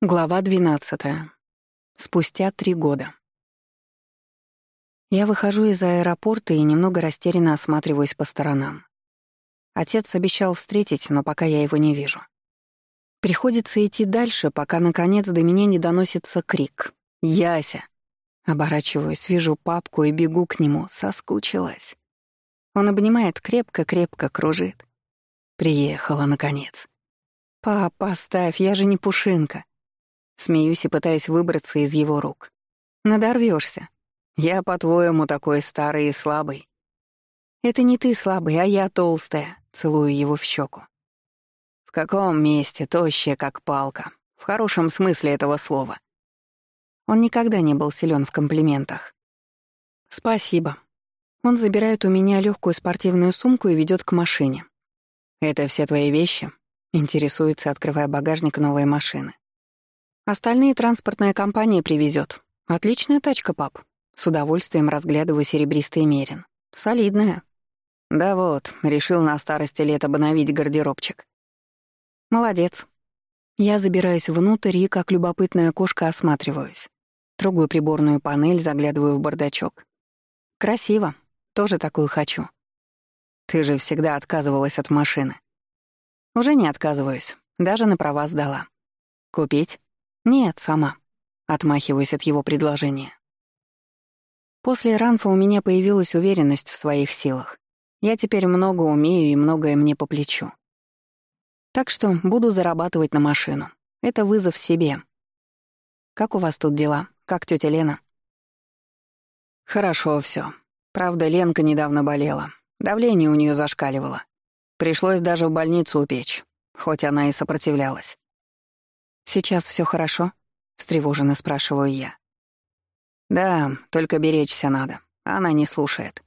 Глава 12. Спустя три года. Я выхожу из аэропорта и немного растерянно осматриваюсь по сторонам. Отец обещал встретить, но пока я его не вижу. Приходится идти дальше, пока, наконец, до меня не доносится крик. «Яся!» Оборачиваюсь, вижу папку и бегу к нему. Соскучилась. Он обнимает крепко-крепко, кружит. Приехала, наконец. «Пап, поставь, я же не пушинка». Смеюсь и пытаюсь выбраться из его рук. Надорвешься. Я, по-твоему, такой старый и слабый. Это не ты слабый, а я толстая. Целую его в щеку. В каком месте тощая, как палка? В хорошем смысле этого слова. Он никогда не был силен в комплиментах. Спасибо. Он забирает у меня легкую спортивную сумку и ведет к машине. Это все твои вещи? Интересуется, открывая багажник новой машины. Остальные транспортная компания привезет. Отличная тачка, пап. С удовольствием разглядываю серебристый мерин. Солидная. Да вот, решил на старости лет обновить гардеробчик. Молодец. Я забираюсь внутрь и, как любопытная кошка, осматриваюсь. Трогаю приборную панель, заглядываю в бардачок. Красиво. Тоже такую хочу. Ты же всегда отказывалась от машины. Уже не отказываюсь. Даже на права сдала. Купить? «Нет, сама». Отмахиваюсь от его предложения. После ранфа у меня появилась уверенность в своих силах. Я теперь много умею и многое мне по плечу. Так что буду зарабатывать на машину. Это вызов себе. Как у вас тут дела? Как тетя Лена? Хорошо все. Правда, Ленка недавно болела. Давление у нее зашкаливало. Пришлось даже в больницу упечь, хоть она и сопротивлялась. «Сейчас все хорошо?» — встревоженно спрашиваю я. «Да, только беречься надо. Она не слушает.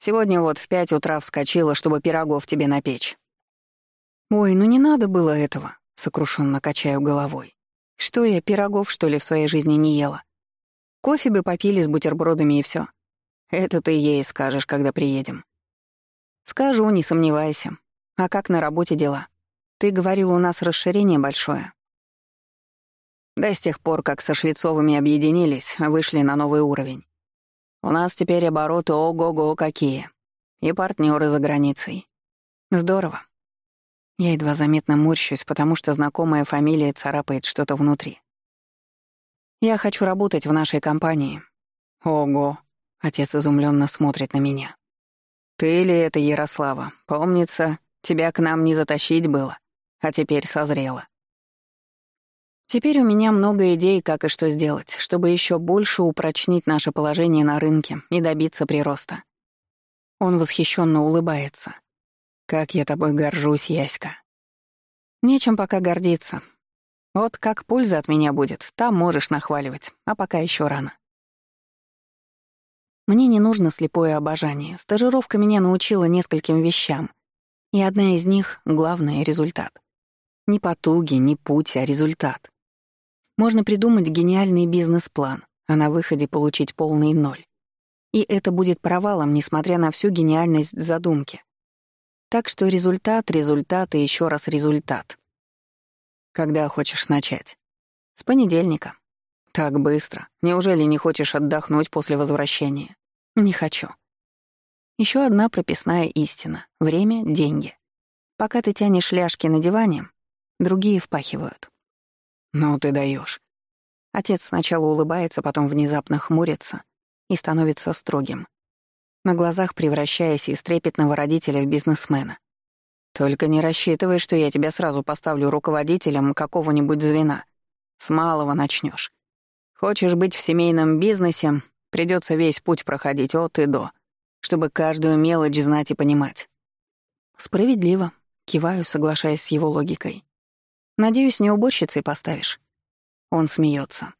Сегодня вот в пять утра вскочила, чтобы пирогов тебе напечь». «Ой, ну не надо было этого», — сокрушенно качаю головой. «Что я, пирогов, что ли, в своей жизни не ела? Кофе бы попили с бутербродами и все. Это ты ей скажешь, когда приедем». «Скажу, не сомневайся. А как на работе дела? Ты говорил, у нас расширение большое. Да с тех пор, как со Швецовыми объединились, вышли на новый уровень. У нас теперь обороты ого-го какие. И партнеры за границей. Здорово. Я едва заметно морщусь, потому что знакомая фамилия царапает что-то внутри. Я хочу работать в нашей компании. Ого. Отец изумленно смотрит на меня. Ты ли это, Ярослава? Помнится, тебя к нам не затащить было, а теперь созрела. Теперь у меня много идей, как и что сделать, чтобы еще больше упрочнить наше положение на рынке и добиться прироста. Он восхищенно улыбается. «Как я тобой горжусь, Яська!» «Нечем пока гордиться. Вот как польза от меня будет, там можешь нахваливать, а пока еще рано». Мне не нужно слепое обожание. Стажировка меня научила нескольким вещам. И одна из них — главный результат. Не потуги, не путь, а результат. Можно придумать гениальный бизнес-план, а на выходе получить полный ноль. И это будет провалом, несмотря на всю гениальность задумки. Так что результат, результат и еще раз результат. Когда хочешь начать? С понедельника. Так быстро. Неужели не хочешь отдохнуть после возвращения? Не хочу. Еще одна прописная истина. Время — деньги. Пока ты тянешь ляжки на диване, другие впахивают. «Ну ты даешь. Отец сначала улыбается, потом внезапно хмурится и становится строгим, на глазах превращаясь из трепетного родителя в бизнесмена. «Только не рассчитывай, что я тебя сразу поставлю руководителем какого-нибудь звена. С малого начнешь. Хочешь быть в семейном бизнесе, придется весь путь проходить от и до, чтобы каждую мелочь знать и понимать». «Справедливо», — киваю, соглашаясь с его логикой. Надеюсь, не уборщицей поставишь?» Он смеется.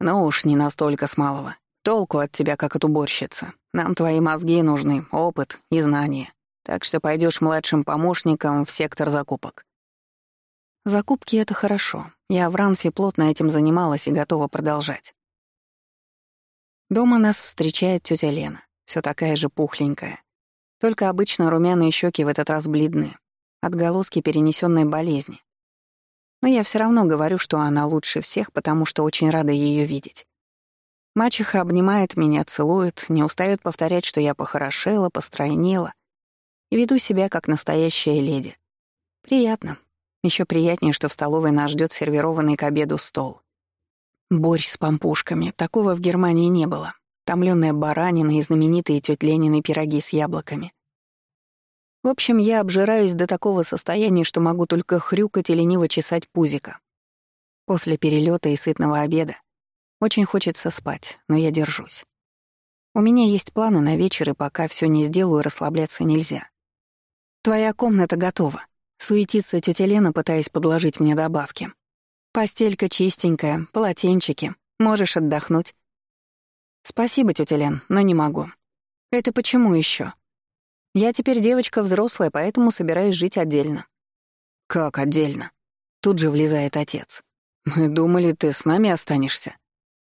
«Ну уж не настолько с малого. Толку от тебя, как от уборщицы. Нам твои мозги нужны, опыт и знания. Так что пойдешь младшим помощником в сектор закупок». Закупки — это хорошо. Я в Ранфе плотно этим занималась и готова продолжать. Дома нас встречает тетя Лена, все такая же пухленькая. Только обычно румяные щеки в этот раз бледны. Отголоски перенесенной болезни. Но я все равно говорю, что она лучше всех, потому что очень рада ее видеть. Мачеха обнимает меня, целует, не устает повторять, что я похорошела, постройнела и веду себя как настоящая леди. Приятно. Еще приятнее, что в столовой нас ждет сервированный к обеду стол. Борщ с пампушками. Такого в Германии не было. Томлёная баранина и знаменитые тёть Ленины пироги с яблоками. В общем, я обжираюсь до такого состояния, что могу только хрюкать и лениво чесать пузика. После перелета и сытного обеда очень хочется спать, но я держусь. У меня есть планы на вечер, и пока все не сделаю, расслабляться нельзя. Твоя комната готова. Суетится тетя Лена, пытаясь подложить мне добавки. Постелька чистенькая, полотенчики. Можешь отдохнуть. Спасибо, тетя Лен, но не могу. Это почему еще? Я теперь девочка взрослая, поэтому собираюсь жить отдельно. Как отдельно? Тут же влезает отец. Мы думали, ты с нами останешься.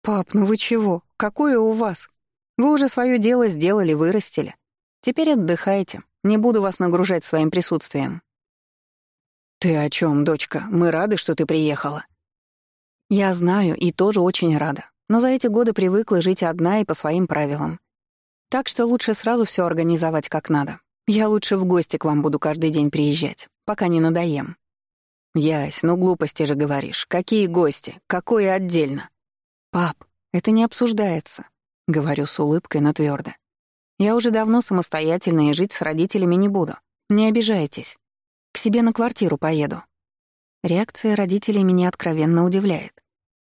Пап, ну вы чего? Какое у вас? Вы уже свое дело сделали, вырастили. Теперь отдыхайте. Не буду вас нагружать своим присутствием. «Ты о чем, дочка? Мы рады, что ты приехала». «Я знаю и тоже очень рада, но за эти годы привыкла жить одна и по своим правилам. Так что лучше сразу все организовать как надо. Я лучше в гости к вам буду каждый день приезжать, пока не надоем». «Ясь, ну глупости же говоришь. Какие гости? Какое отдельно?» «Пап, это не обсуждается», — говорю с улыбкой, но твердо. «Я уже давно самостоятельна и жить с родителями не буду. Не обижайтесь». К себе на квартиру поеду». Реакция родителей меня откровенно удивляет.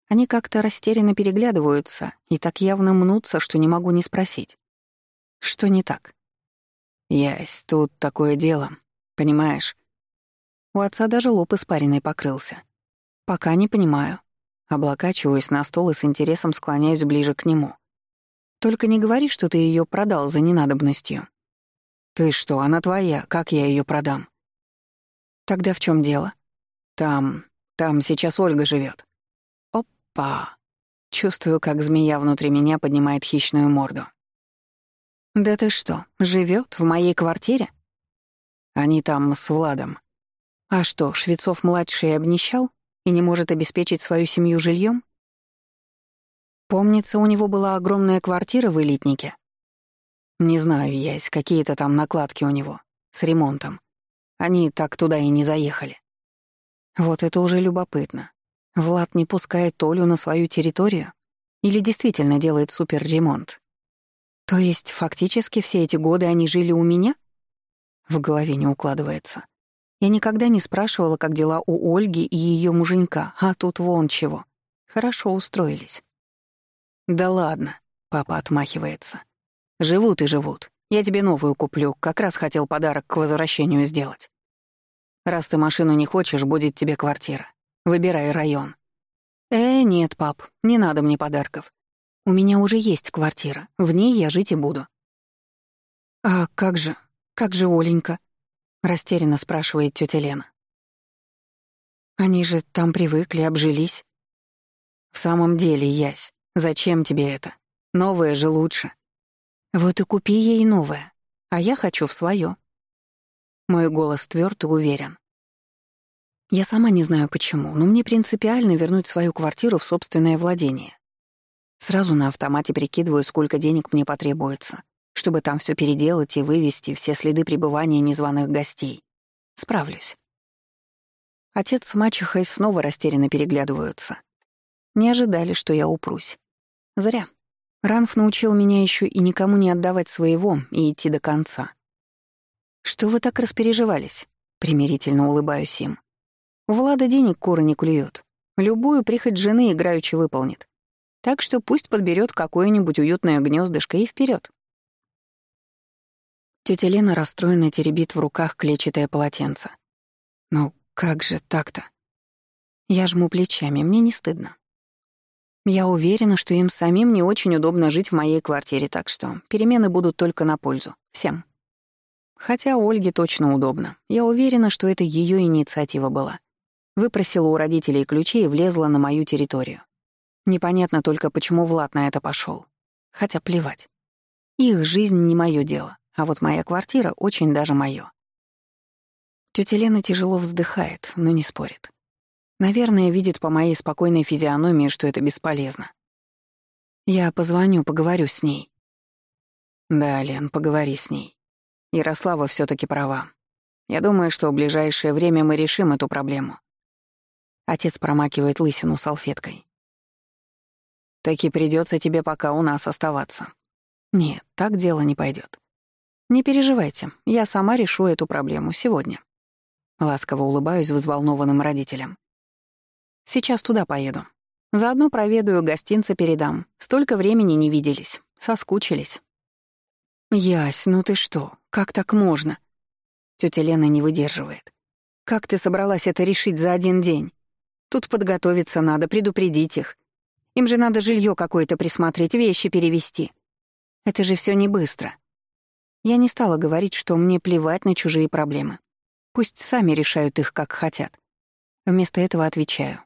Они как-то растерянно переглядываются и так явно мнутся, что не могу не спросить. Что не так? «Ясь, тут такое дело, понимаешь?» У отца даже лоб испаренный покрылся. «Пока не понимаю». Облокачиваюсь на стол и с интересом склоняюсь ближе к нему. «Только не говори, что ты ее продал за ненадобностью». «Ты что, она твоя, как я ее продам?» Тогда в чем дело? Там, там сейчас Ольга живет. Опа. Чувствую, как змея внутри меня поднимает хищную морду. Да ты что, живет в моей квартире? Они там с Владом. А что, Швецов-младший обнищал и не может обеспечить свою семью жильем? Помнится, у него была огромная квартира в элитнике. Не знаю, есть какие-то там накладки у него, с ремонтом. Они так туда и не заехали. Вот это уже любопытно. Влад не пускает Толю на свою территорию? Или действительно делает суперремонт? То есть фактически все эти годы они жили у меня? В голове не укладывается. Я никогда не спрашивала, как дела у Ольги и ее муженька, а тут вон чего. Хорошо устроились. «Да ладно», — папа отмахивается. «Живут и живут. Я тебе новую куплю, как раз хотел подарок к возвращению сделать. Раз ты машину не хочешь, будет тебе квартира. Выбирай район. Э, нет, пап, не надо мне подарков. У меня уже есть квартира, в ней я жить и буду. А как же, как же Оленька? Растерянно спрашивает тетя Лена. Они же там привыкли, обжились. В самом деле, Ясь, зачем тебе это? Новое же лучше. Вот и купи ей новое, а я хочу в свое. Мой голос тверд и уверен. Я сама не знаю почему, но мне принципиально вернуть свою квартиру в собственное владение. Сразу на автомате прикидываю, сколько денег мне потребуется, чтобы там все переделать и вывести все следы пребывания незваных гостей. Справлюсь. Отец с мачехой снова растерянно переглядываются. Не ожидали, что я упрусь. Зря. Ранф научил меня еще и никому не отдавать своего и идти до конца. «Что вы так распереживались?» — примирительно улыбаюсь им. «У Влада денег куры не клюют. Любую прихоть жены играючи выполнит. Так что пусть подберет какое-нибудь уютное гнездышко и вперед. Тетя Лена расстроенно теребит в руках клетчатое полотенце. «Ну, как же так-то?» Я жму плечами, мне не стыдно. Я уверена, что им самим не очень удобно жить в моей квартире, так что перемены будут только на пользу. Всем. Хотя Ольге точно удобно. Я уверена, что это ее инициатива была. Выпросила у родителей ключи и влезла на мою территорию. Непонятно только, почему Влад на это пошел. Хотя плевать. Их жизнь не мое дело, а вот моя квартира очень даже мое. Тетя Лена тяжело вздыхает, но не спорит. Наверное, видит по моей спокойной физиономии, что это бесполезно. Я позвоню, поговорю с ней. Да, Лен, поговори с ней. Ярослава все таки права. Я думаю, что в ближайшее время мы решим эту проблему. Отец промакивает лысину салфеткой. Таки придется тебе пока у нас оставаться. Нет, так дело не пойдет. Не переживайте, я сама решу эту проблему сегодня. Ласково улыбаюсь взволнованным родителям. Сейчас туда поеду. Заодно проведаю, гостинцы передам. Столько времени не виделись. Соскучились. «Ясь, ну ты что? Как так можно?» Тётя Лена не выдерживает. «Как ты собралась это решить за один день? Тут подготовиться надо, предупредить их. Им же надо жилье какое-то присмотреть, вещи перевести. Это же все не быстро. Я не стала говорить, что мне плевать на чужие проблемы. Пусть сами решают их, как хотят. Вместо этого отвечаю.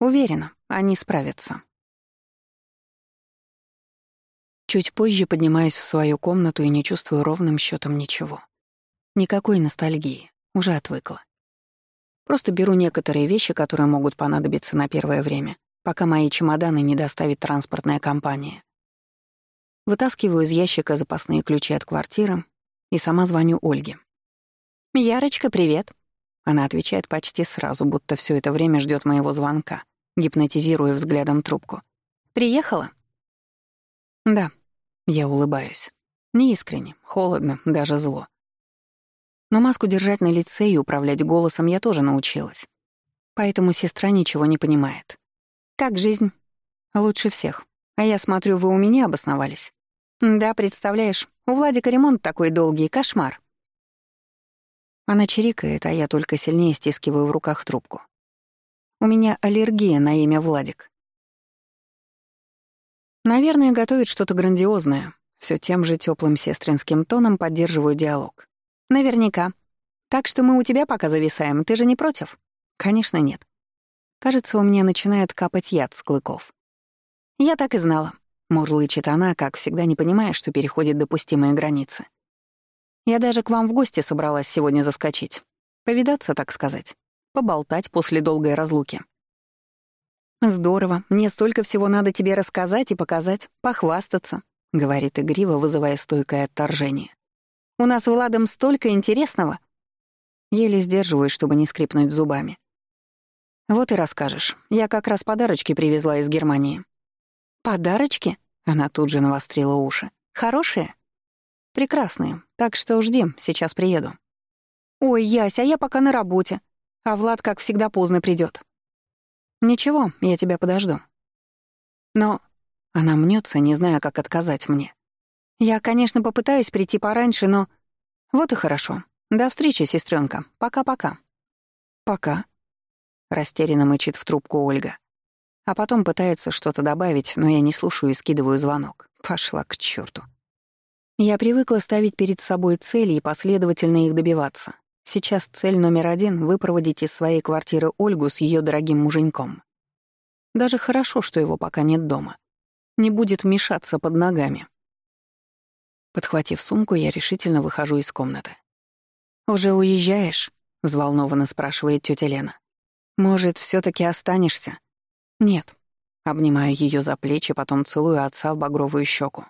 Уверена, они справятся. Чуть позже поднимаюсь в свою комнату и не чувствую ровным счетом ничего. Никакой ностальгии, уже отвыкла. Просто беру некоторые вещи, которые могут понадобиться на первое время, пока мои чемоданы не доставит транспортная компания. Вытаскиваю из ящика запасные ключи от квартиры и сама звоню Ольге. «Ярочка, привет!» Она отвечает почти сразу, будто все это время ждет моего звонка, гипнотизируя взглядом трубку. «Приехала?» «Да», — я улыбаюсь. Неискренне, холодно, даже зло. Но маску держать на лице и управлять голосом я тоже научилась. Поэтому сестра ничего не понимает. Как жизнь? Лучше всех. А я смотрю, вы у меня обосновались. Да, представляешь, у Владика ремонт такой долгий, кошмар. Она чирикает, а я только сильнее стискиваю в руках трубку. У меня аллергия на имя Владик. Наверное, готовит что-то грандиозное. Все тем же теплым сестринским тоном поддерживаю диалог. Наверняка. Так что мы у тебя пока зависаем, ты же не против? Конечно, нет. Кажется, у меня начинает капать яд с клыков. «Я так и знала», — мурлычет она, как всегда не понимая, что переходит допустимые границы. «Я даже к вам в гости собралась сегодня заскочить. Повидаться, так сказать. Поболтать после долгой разлуки». «Здорово. Мне столько всего надо тебе рассказать и показать, похвастаться», — говорит игриво, вызывая стойкое отторжение. «У нас с Владом столько интересного». Еле сдерживаюсь, чтобы не скрипнуть зубами. «Вот и расскажешь. Я как раз подарочки привезла из Германии». «Подарочки?» — она тут же навострила уши. «Хорошие?» «Прекрасные. Так что жди, сейчас приеду». «Ой, Яся, я пока на работе. А Влад, как всегда, поздно придет. «Ничего, я тебя подожду». Но она мнется, не зная, как отказать мне. Я, конечно, попытаюсь прийти пораньше, но... Вот и хорошо. До встречи, сестренка. Пока-пока. Пока. Растерянно мычит в трубку Ольга. А потом пытается что-то добавить, но я не слушаю и скидываю звонок. Пошла к черту. Я привыкла ставить перед собой цели и последовательно их добиваться. Сейчас цель номер один — выпроводить из своей квартиры Ольгу с ее дорогим муженьком. Даже хорошо, что его пока нет дома. Не будет мешаться под ногами. Подхватив сумку, я решительно выхожу из комнаты. «Уже уезжаешь?» — взволнованно спрашивает тетя Лена. Может, все таки останешься? Нет. Обнимаю ее за плечи, потом целую отца в багровую щеку.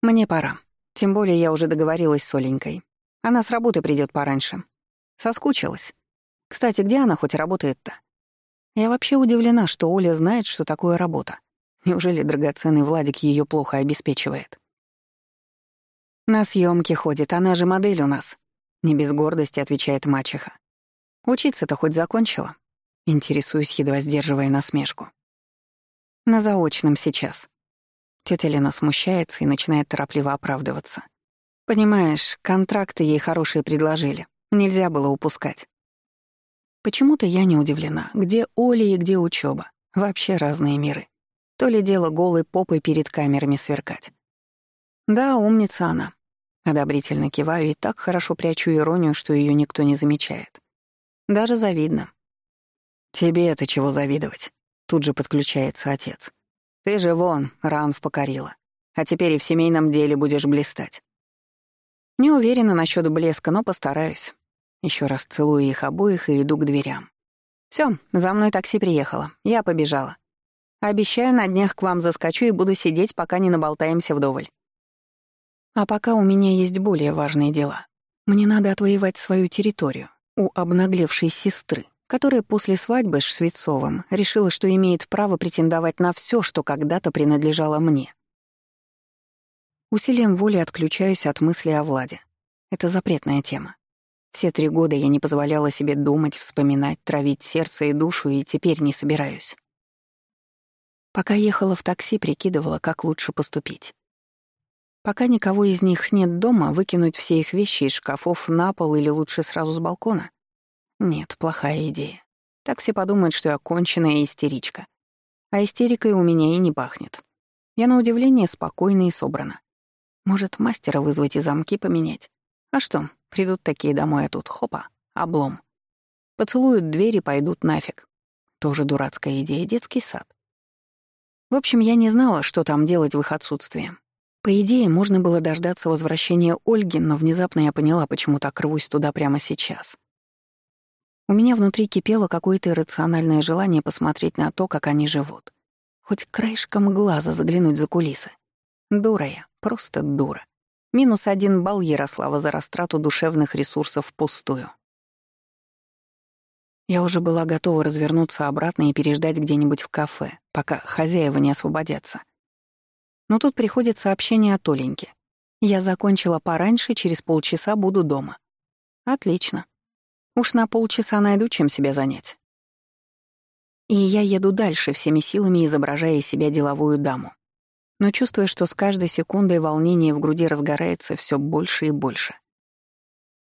Мне пора. Тем более я уже договорилась с Оленькой. Она с работы придет пораньше. Соскучилась. Кстати, где она хоть работает-то? Я вообще удивлена, что Оля знает, что такое работа. Неужели драгоценный Владик ее плохо обеспечивает? На съемки ходит, она же модель у нас. Не без гордости отвечает мачеха. Учиться-то хоть закончила? Интересуюсь, едва сдерживая насмешку. На заочном сейчас. Тетя Лена смущается и начинает торопливо оправдываться. Понимаешь, контракты ей хорошие предложили. Нельзя было упускать. Почему-то я не удивлена. Где Оля и где учеба? Вообще разные миры. То ли дело голой попой перед камерами сверкать. Да, умница она. Одобрительно киваю и так хорошо прячу иронию, что ее никто не замечает. Даже завидно. «Тебе это чего завидовать?» Тут же подключается отец. «Ты же вон, Ранв покорила. А теперь и в семейном деле будешь блистать». Не уверена насчет блеска, но постараюсь. Еще раз целую их обоих и иду к дверям. Все, за мной такси приехало. Я побежала. Обещаю, на днях к вам заскочу и буду сидеть, пока не наболтаемся вдоволь. А пока у меня есть более важные дела. Мне надо отвоевать свою территорию у обнаглевшей сестры, которая после свадьбы с Швецовым решила, что имеет право претендовать на все, что когда-то принадлежало мне. Усилием воли отключаюсь от мысли о Владе. Это запретная тема. Все три года я не позволяла себе думать, вспоминать, травить сердце и душу, и теперь не собираюсь. Пока ехала в такси, прикидывала, как лучше поступить. Пока никого из них нет дома, выкинуть все их вещи из шкафов на пол или лучше сразу с балкона? Нет, плохая идея. Так все подумают, что я конченая истеричка. А истерикой у меня и не пахнет. Я на удивление спокойна и собрана. Может, мастера вызвать и замки поменять? А что, придут такие домой, а тут хопа, облом. Поцелуют двери, пойдут нафиг. Тоже дурацкая идея, детский сад. В общем, я не знала, что там делать в их отсутствии. По идее, можно было дождаться возвращения Ольги, но внезапно я поняла, почему так рвусь туда прямо сейчас. У меня внутри кипело какое-то иррациональное желание посмотреть на то, как они живут. Хоть краешком глаза заглянуть за кулисы. Дура я, просто дура. Минус один балл Ярослава за растрату душевных ресурсов впустую. Я уже была готова развернуться обратно и переждать где-нибудь в кафе, пока хозяева не освободятся. Но тут приходит сообщение от Оленьки. Я закончила пораньше, через полчаса буду дома. Отлично. Уж на полчаса найду, чем себя занять. И я еду дальше, всеми силами изображая из себя деловую даму но чувствуя, что с каждой секундой волнение в груди разгорается все больше и больше.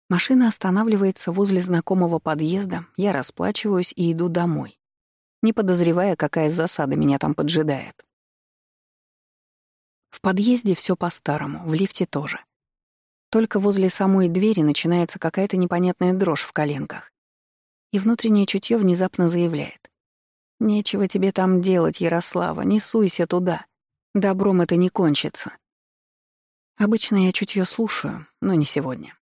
Машина останавливается возле знакомого подъезда, я расплачиваюсь и иду домой, не подозревая, какая засада меня там поджидает. В подъезде все по-старому, в лифте тоже. Только возле самой двери начинается какая-то непонятная дрожь в коленках. И внутреннее чутье внезапно заявляет. «Нечего тебе там делать, Ярослава, не суйся туда. Добром это не кончится. Обычно я чутье слушаю, но не сегодня.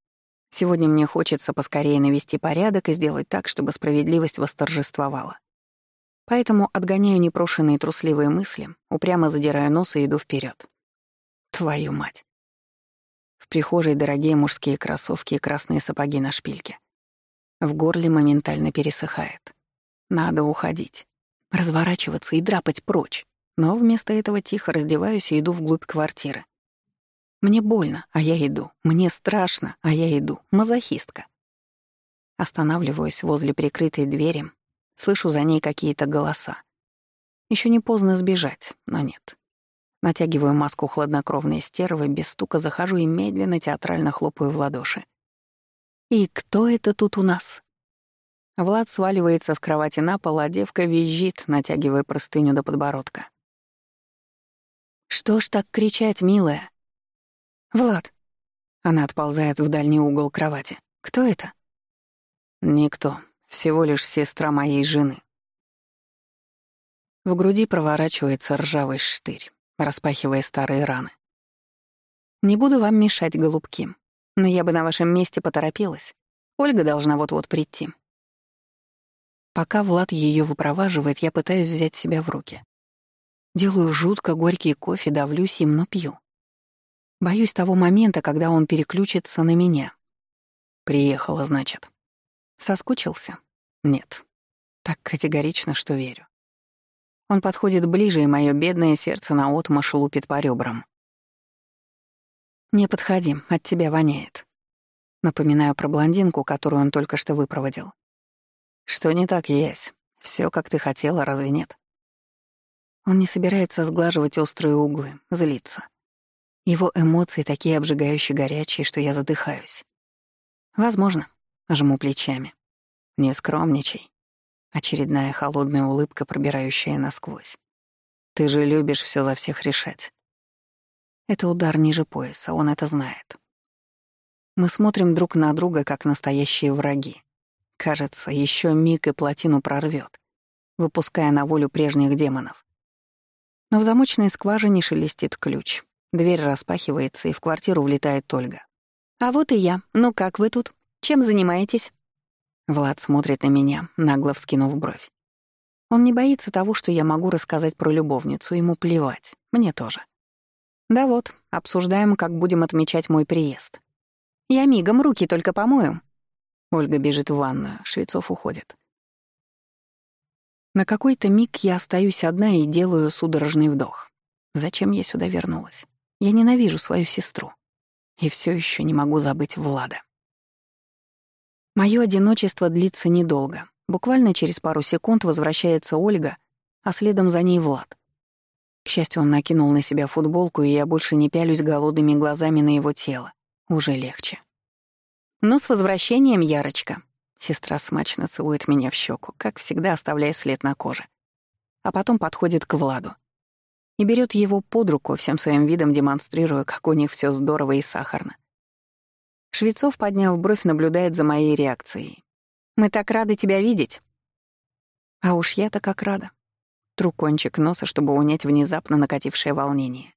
Сегодня мне хочется поскорее навести порядок и сделать так, чтобы справедливость восторжествовала. Поэтому отгоняю непрошенные трусливые мысли, упрямо задираю нос и иду вперед. Твою мать. В прихожей дорогие мужские кроссовки и красные сапоги на шпильке. В горле моментально пересыхает. Надо уходить. Разворачиваться и драпать прочь. Но вместо этого тихо раздеваюсь и иду вглубь квартиры. Мне больно, а я иду. Мне страшно, а я иду. Мазохистка. Останавливаюсь возле прикрытой двери, слышу за ней какие-то голоса. Еще не поздно сбежать, но нет. Натягиваю маску хладнокровной стервы, без стука захожу и медленно театрально хлопаю в ладоши. «И кто это тут у нас?» Влад сваливается с кровати на пол, а девка визжит, натягивая простыню до подбородка. «Что ж так кричать, милая?» «Влад». Она отползает в дальний угол кровати. «Кто это?» «Никто. Всего лишь сестра моей жены». В груди проворачивается ржавый штырь, распахивая старые раны. «Не буду вам мешать, голубки, но я бы на вашем месте поторопилась. Ольга должна вот-вот прийти». Пока Влад ее выпроваживает, я пытаюсь взять себя в руки. Делаю жутко горький кофе, давлюсь им, но пью. Боюсь того момента, когда он переключится на меня. Приехала, значит. Соскучился? Нет. Так категорично, что верю. Он подходит ближе, и мое бедное сердце наотмашь лупит по ребрам. «Не подходи, от тебя воняет». Напоминаю про блондинку, которую он только что выпроводил. «Что не так, Ясь? Все, как ты хотела, разве нет?» Он не собирается сглаживать острые углы, злиться. Его эмоции такие обжигающе горячие, что я задыхаюсь. Возможно, жму плечами. Не скромничай. Очередная холодная улыбка, пробирающая насквозь. Ты же любишь все за всех решать. Это удар ниже пояса, он это знает. Мы смотрим друг на друга, как настоящие враги. Кажется, еще миг и плотину прорвет, выпуская на волю прежних демонов. Но в замочной скважине шелестит ключ. Дверь распахивается, и в квартиру влетает Ольга. «А вот и я. Ну как вы тут? Чем занимаетесь?» Влад смотрит на меня, нагло вскинув бровь. Он не боится того, что я могу рассказать про любовницу, ему плевать, мне тоже. Да вот, обсуждаем, как будем отмечать мой приезд. Я мигом руки только помою. Ольга бежит в ванную, Швецов уходит. На какой-то миг я остаюсь одна и делаю судорожный вдох. Зачем я сюда вернулась? Я ненавижу свою сестру. И все еще не могу забыть Влада. Мое одиночество длится недолго. Буквально через пару секунд возвращается Ольга, а следом за ней Влад. К счастью, он накинул на себя футболку, и я больше не пялюсь голодными глазами на его тело. Уже легче. «Ну, с возвращением, Ярочка!» Сестра смачно целует меня в щеку, как всегда оставляя след на коже. А потом подходит к Владу. И берет его под руку, всем своим видом демонстрируя, как у них все здорово и сахарно. Швецов, подняв бровь, наблюдает за моей реакцией. «Мы так рады тебя видеть!» А уж я-то как рада. Тру кончик носа, чтобы унять внезапно накатившее волнение.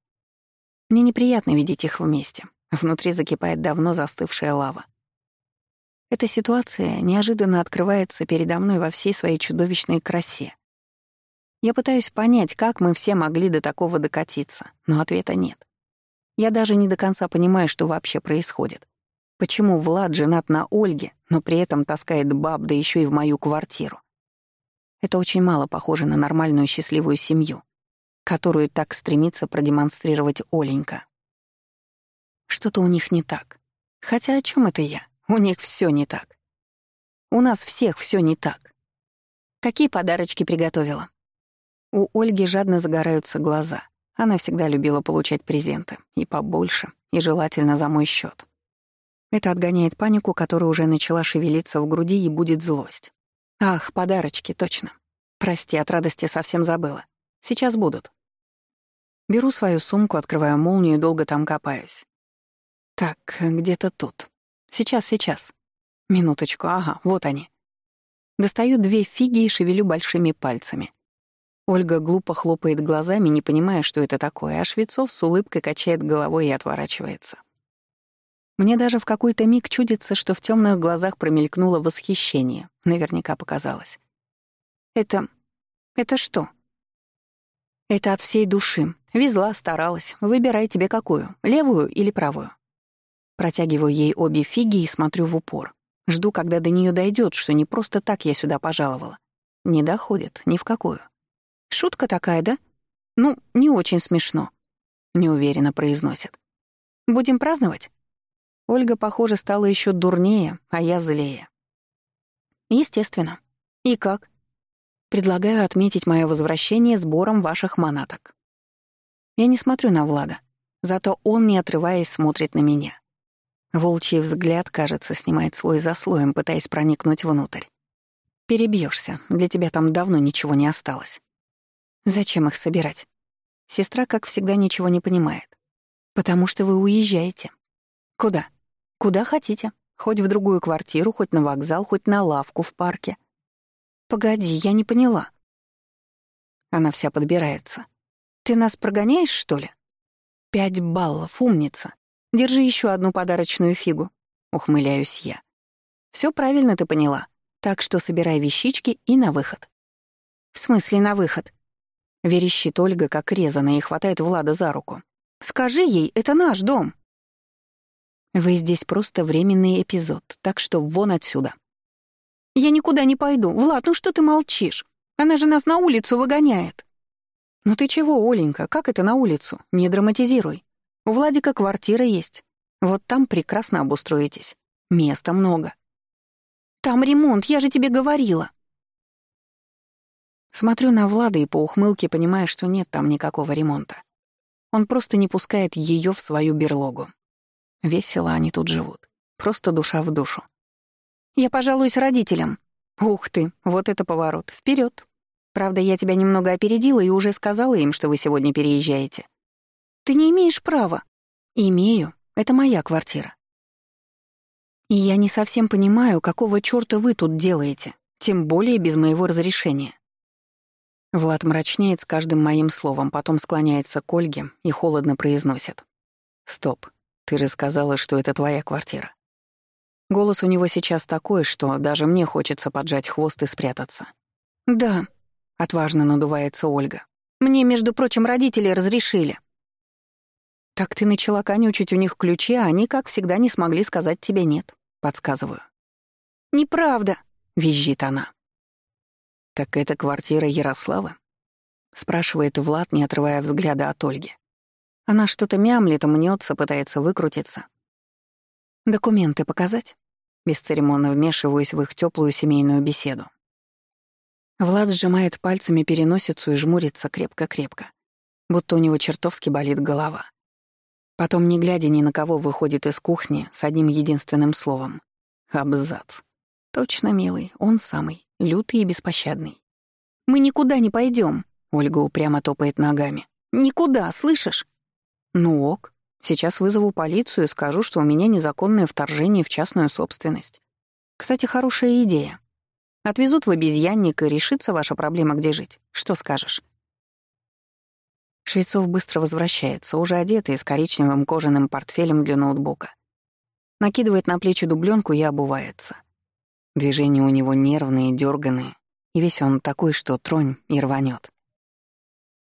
Мне неприятно видеть их вместе. Внутри закипает давно застывшая лава. Эта ситуация неожиданно открывается передо мной во всей своей чудовищной красе. Я пытаюсь понять, как мы все могли до такого докатиться, но ответа нет. Я даже не до конца понимаю, что вообще происходит. Почему Влад женат на Ольге, но при этом таскает баб, да еще и в мою квартиру? Это очень мало похоже на нормальную счастливую семью, которую так стремится продемонстрировать Оленька. Что-то у них не так. Хотя о чем это я? У них все не так. У нас всех все не так. Какие подарочки приготовила? У Ольги жадно загораются глаза. Она всегда любила получать презенты. И побольше, и желательно за мой счет. Это отгоняет панику, которая уже начала шевелиться в груди, и будет злость. Ах, подарочки, точно. Прости, от радости совсем забыла. Сейчас будут. Беру свою сумку, открываю молнию и долго там копаюсь. Так, где-то тут. Сейчас, сейчас. Минуточку, ага, вот они. Достаю две фиги и шевелю большими пальцами. Ольга глупо хлопает глазами, не понимая, что это такое, а Швецов с улыбкой качает головой и отворачивается. Мне даже в какой-то миг чудится, что в темных глазах промелькнуло восхищение. Наверняка показалось. «Это... это что?» «Это от всей души. Везла, старалась. Выбирай тебе какую, левую или правую». Протягиваю ей обе фиги и смотрю в упор. Жду, когда до нее дойдет, что не просто так я сюда пожаловала. Не доходит, ни в какую. Шутка такая, да? Ну, не очень смешно. Неуверенно произносит. Будем праздновать? Ольга, похоже, стала еще дурнее, а я злее. Естественно. И как? Предлагаю отметить мое возвращение сбором ваших манаток. Я не смотрю на Влада, зато он, не отрываясь, смотрит на меня. Волчий взгляд, кажется, снимает слой за слоем, пытаясь проникнуть внутрь. Перебьешься, для тебя там давно ничего не осталось. Зачем их собирать? Сестра, как всегда, ничего не понимает. Потому что вы уезжаете. Куда? Куда хотите. Хоть в другую квартиру, хоть на вокзал, хоть на лавку в парке. Погоди, я не поняла. Она вся подбирается. Ты нас прогоняешь, что ли? Пять баллов, умница. Держи еще одну подарочную фигу. Ухмыляюсь я. Все правильно ты поняла. Так что собирай вещички и на выход. В смысле на выход? Верещит Ольга, как резаная, и хватает Влада за руку. Скажи ей, это наш дом. Вы здесь просто временный эпизод, так что вон отсюда. Я никуда не пойду. Влад, ну что ты молчишь? Она же нас на улицу выгоняет. Ну ты чего, Оленька, как это на улицу? Не драматизируй. У Владика квартира есть. Вот там прекрасно обустроитесь. Места много. Там ремонт, я же тебе говорила. Смотрю на Влада и по ухмылке понимаю, что нет там никакого ремонта. Он просто не пускает ее в свою берлогу. Весело они тут живут. Просто душа в душу. Я пожалуюсь родителям. Ух ты, вот это поворот. Вперед. Правда, я тебя немного опередила и уже сказала им, что вы сегодня переезжаете. Ты не имеешь права. Имею. Это моя квартира. И я не совсем понимаю, какого чёрта вы тут делаете, тем более без моего разрешения. Влад мрачнеет с каждым моим словом, потом склоняется к Ольге и холодно произносит. «Стоп, ты же сказала, что это твоя квартира». Голос у него сейчас такой, что даже мне хочется поджать хвост и спрятаться. «Да», — отважно надувается Ольга. «Мне, между прочим, родители разрешили». «Так ты начала конючить у них ключи, а они, как всегда, не смогли сказать тебе «нет», — подсказываю. «Неправда», — визжит она. «Так это квартира Ярославы?» — спрашивает Влад, не отрывая взгляда от Ольги. Она что-то мямлит, мнется, пытается выкрутиться. «Документы показать?» Бесцеремонно вмешиваюсь в их теплую семейную беседу. Влад сжимает пальцами переносицу и жмурится крепко-крепко, будто у него чертовски болит голова. Потом, не глядя ни на кого, выходит из кухни с одним единственным словом. Абзац. Точно, милый, он самый, лютый и беспощадный. «Мы никуда не пойдем, Ольга упрямо топает ногами. «Никуда, слышишь?» «Ну ок. Сейчас вызову полицию и скажу, что у меня незаконное вторжение в частную собственность. Кстати, хорошая идея. Отвезут в обезьянник, и решится ваша проблема, где жить. Что скажешь?» Швецов быстро возвращается, уже одетый, с коричневым кожаным портфелем для ноутбука. Накидывает на плечи дубленку и обувается. Движения у него нервные, дерганые, и весь он такой, что тронь и рванет.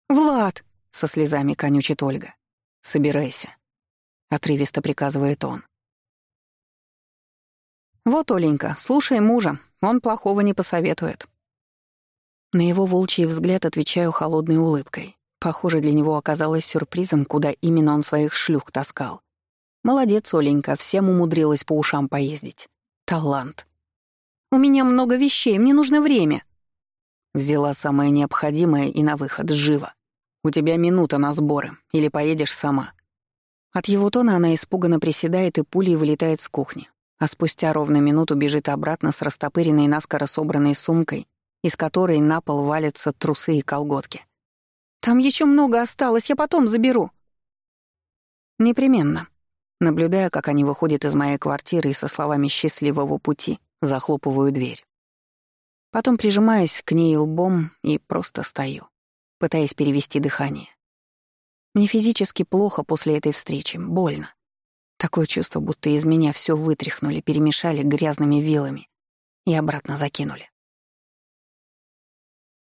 «Влад!» — со слезами конючит Ольга. «Собирайся», — отрывисто приказывает он. «Вот, Оленька, слушай мужа, он плохого не посоветует». На его волчий взгляд отвечаю холодной улыбкой. Похоже, для него оказалось сюрпризом, куда именно он своих шлюх таскал. Молодец, Оленька, всем умудрилась по ушам поездить. Талант. «У меня много вещей, мне нужно время». Взяла самое необходимое и на выход, живо. У тебя минута на сборы, или поедешь сама. От его тона она испуганно приседает и пулей вылетает с кухни, а спустя ровно минуту бежит обратно с растопыренной наскоро собранной сумкой, из которой на пол валятся трусы и колготки. Там еще много осталось, я потом заберу». Непременно. Наблюдая, как они выходят из моей квартиры и со словами «счастливого пути» захлопываю дверь. Потом прижимаюсь к ней лбом и просто стою, пытаясь перевести дыхание. Мне физически плохо после этой встречи, больно. Такое чувство, будто из меня все вытряхнули, перемешали грязными вилами и обратно закинули.